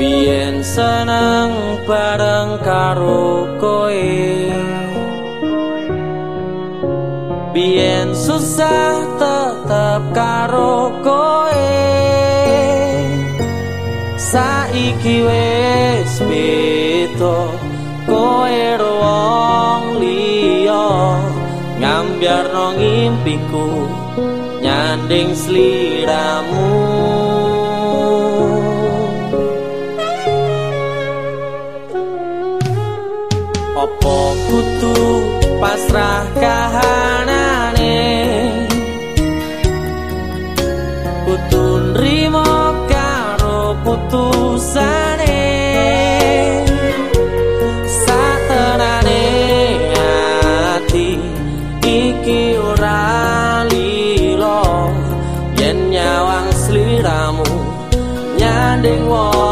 Bien seneng bareng karo koe. Bien susah tetep karo koe. Saiki wis beda koe wong liya. Ngambiar no ngimpiku nyanding sliramu pasrah kahanane kutu nrimo karo putusane. Satenane ati iki ora lilo yen nyawang sliramu nyanding wong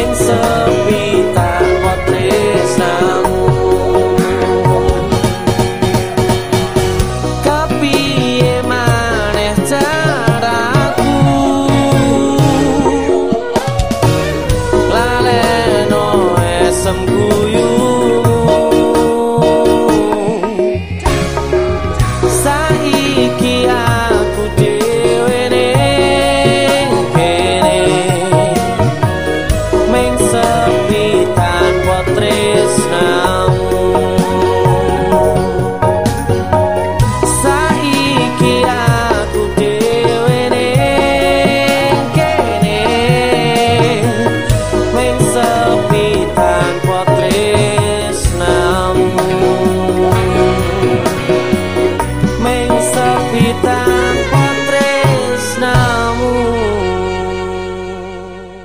pensato